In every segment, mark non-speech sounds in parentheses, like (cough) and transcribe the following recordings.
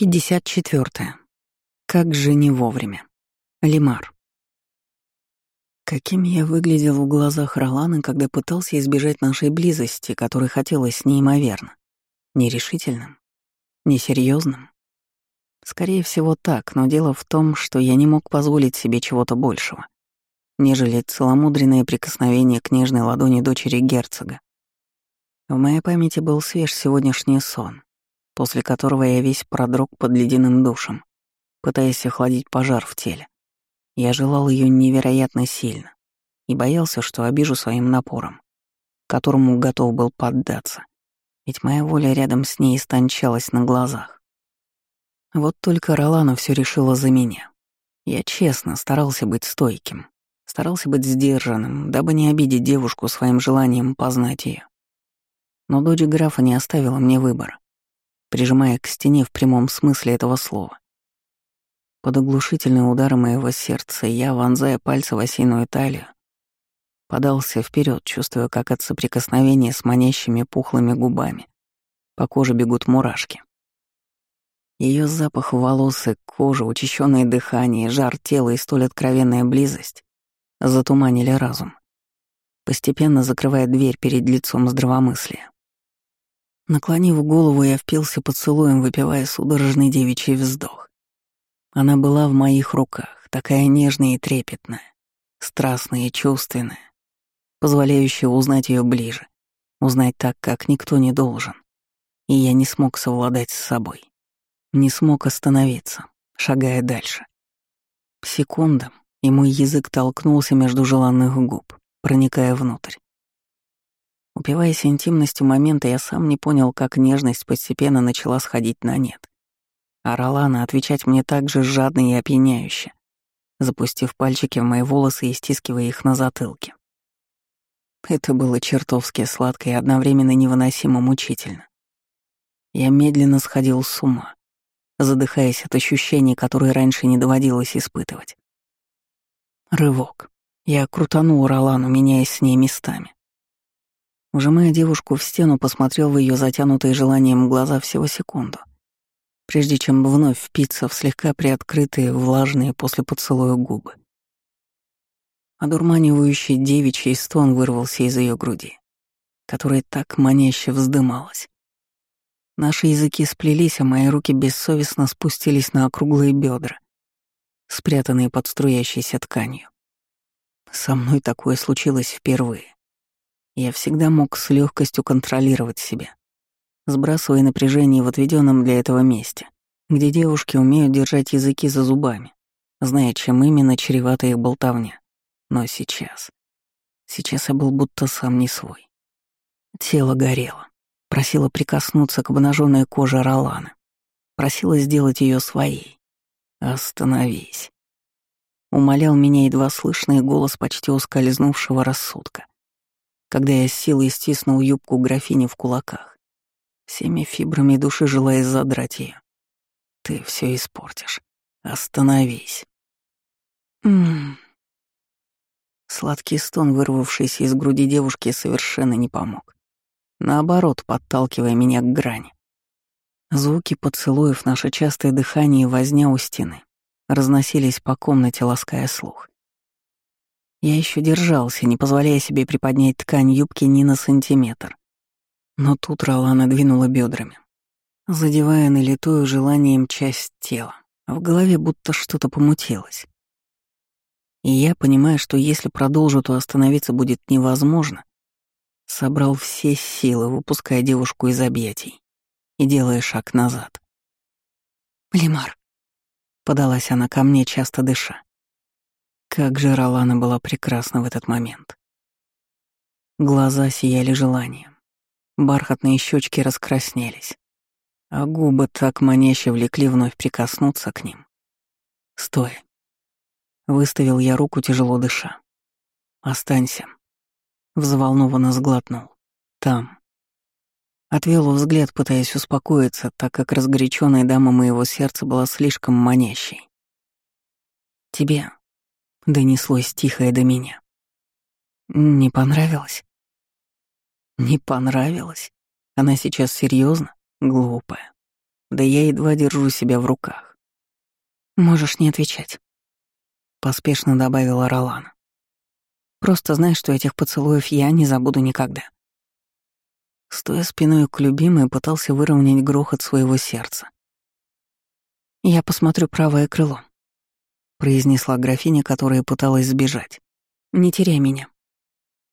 54. Как же не вовремя. Лимар. Каким я выглядел в глазах Ролана, когда пытался избежать нашей близости, которой хотелось неимоверно. Нерешительным? Несерьезным? Скорее всего так, но дело в том, что я не мог позволить себе чего-то большего, нежели целомудренное прикосновение к нежной ладони дочери герцога. В моей памяти был свеж сегодняшний сон, после которого я весь продрог под ледяным душем, пытаясь охладить пожар в теле. Я желал ее невероятно сильно и боялся, что обижу своим напором, которому готов был поддаться, ведь моя воля рядом с ней истончалась на глазах. Вот только Ролана все решила за меня. Я честно старался быть стойким, старался быть сдержанным, дабы не обидеть девушку своим желанием познать ее. Но дочь графа не оставила мне выбора прижимая к стене в прямом смысле этого слова. Под оглушительный удар моего сердца я, вонзая пальцы в осиную талию, подался вперед, чувствуя, как от соприкосновения с манящими пухлыми губами по коже бегут мурашки. Ее запах волос и кожи, учащенное дыхание, жар тела и столь откровенная близость затуманили разум, постепенно закрывая дверь перед лицом здравомыслия. Наклонив голову, я впился поцелуем, выпивая судорожный девичий вздох. Она была в моих руках, такая нежная и трепетная, страстная и чувственная, позволяющая узнать ее ближе, узнать так, как никто не должен. И я не смог совладать с собой. Не смог остановиться, шагая дальше. Секунда, и мой язык толкнулся между желанных губ, проникая внутрь. Упиваясь интимностью момента, я сам не понял, как нежность постепенно начала сходить на нет. А Ролана отвечать мне так же жадно и опьяняюще, запустив пальчики в мои волосы и стискивая их на затылке. Это было чертовски сладко и одновременно невыносимо мучительно. Я медленно сходил с ума, задыхаясь от ощущений, которые раньше не доводилось испытывать. Рывок. Я крутанул Ролану, меняясь с ней местами. Ужимая девушку в стену, посмотрел в ее затянутые желанием глаза всего секунду, прежде чем вновь впиться в слегка приоткрытые, влажные после поцелуя губы. Одурманивающий девичий стон вырвался из ее груди, которая так маняще вздымалась. Наши языки сплелись, а мои руки бессовестно спустились на округлые бедра, спрятанные под струящейся тканью. Со мной такое случилось впервые. Я всегда мог с легкостью контролировать себя, сбрасывая напряжение в отведенном для этого месте, где девушки умеют держать языки за зубами, зная, чем именно чревата их болтовня. Но сейчас... Сейчас я был будто сам не свой. Тело горело, просило прикоснуться к обнаженной коже Ролана, просило сделать ее своей. «Остановись!» Умолял меня едва слышный голос почти ускользнувшего рассудка когда я с силой стиснул юбку графини в кулаках, всеми фибрами души желая задрать ее. Ты все испортишь. Остановись. Ммм. Сладкий стон, вырвавшийся из груди девушки, совершенно не помог. Наоборот, подталкивая меня к грани. Звуки поцелуев, наше частое дыхание и возня у стены разносились по комнате, лаская слух. Я еще держался, не позволяя себе приподнять ткань юбки ни на сантиметр. Но тут Ролана двинула бедрами, задевая налитую желанием часть тела. В голове будто что-то помутилось. И я, понимая, что если продолжу, то остановиться будет невозможно, собрал все силы, выпуская девушку из объятий и делая шаг назад. «Лимар», — подалась она ко мне, часто дыша. Как же Ролана была прекрасна в этот момент. Глаза сияли желанием. Бархатные щечки раскраснелись, а губы так маняще влекли вновь прикоснуться к ним. «Стой!» Выставил я руку, тяжело дыша. «Останься!» Взволнованно сглотнул. «Там!» Отвел взгляд, пытаясь успокоиться, так как разгоряченная дама моего сердца была слишком манящей. «Тебе донеслось тихое до меня. Не понравилось? Не понравилось? Она сейчас серьезно? Глупая. Да я едва держу себя в руках. Можешь не отвечать. Поспешно добавила Ролана. Просто знай, что этих поцелуев я не забуду никогда. Стоя спиной к любимой, пытался выровнять грохот своего сердца. «Я посмотрю правое крыло», — произнесла графиня, которая пыталась сбежать. «Не теряй меня».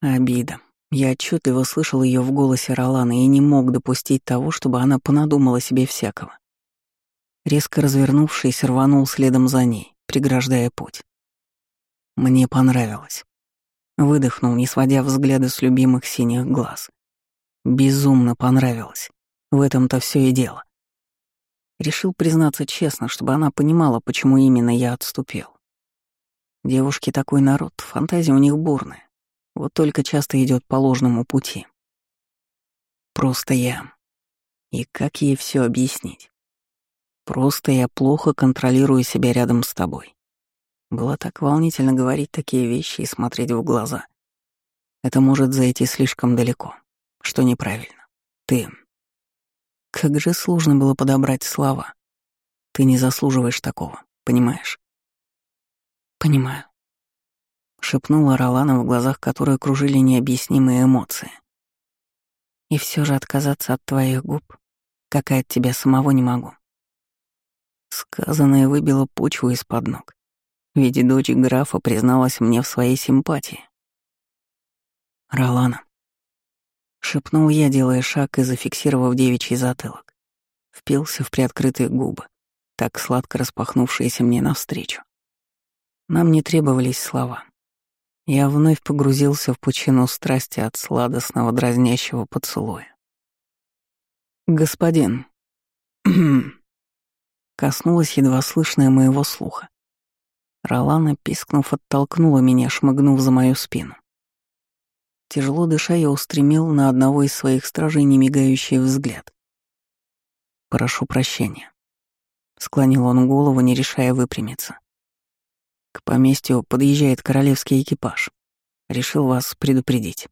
Обида. Я отчетливо слышал ее в голосе Ролана и не мог допустить того, чтобы она понадумала себе всякого. Резко развернувшись, рванул следом за ней, преграждая путь. Мне понравилось. Выдохнул, не сводя взгляда с любимых синих глаз. Безумно понравилось. В этом-то все и дело. Решил признаться честно, чтобы она понимала, почему именно я отступил. Девушки такой народ, фантазия у них бурная. Вот только часто идет по ложному пути. Просто я. И как ей все объяснить? Просто я плохо контролирую себя рядом с тобой. Было так волнительно говорить такие вещи и смотреть в глаза. Это может зайти слишком далеко, что неправильно. Ты... Как же сложно было подобрать слова. Ты не заслуживаешь такого, понимаешь? Понимаю шепнула Ролана, в глазах которой кружили необъяснимые эмоции. И все же отказаться от твоих губ, как и от тебя самого не могу. Сказанное выбило почву из-под ног, ведь дочь графа призналась мне в своей симпатии. «Ролана», — шепнул я, делая шаг и зафиксировав девичий затылок, впился в приоткрытые губы, так сладко распахнувшиеся мне навстречу. Нам не требовались слова. Я вновь погрузился в пучину страсти от сладостного дразнящего поцелуя. «Господин...» (clears throat) Коснулась едва слышная моего слуха. Ролана, пискнув, оттолкнула меня, шмыгнув за мою спину. Тяжело дыша, я устремил на одного из своих стражей немигающий взгляд. «Прошу прощения». Склонил он голову, не решая выпрямиться. К поместью подъезжает королевский экипаж. Решил вас предупредить.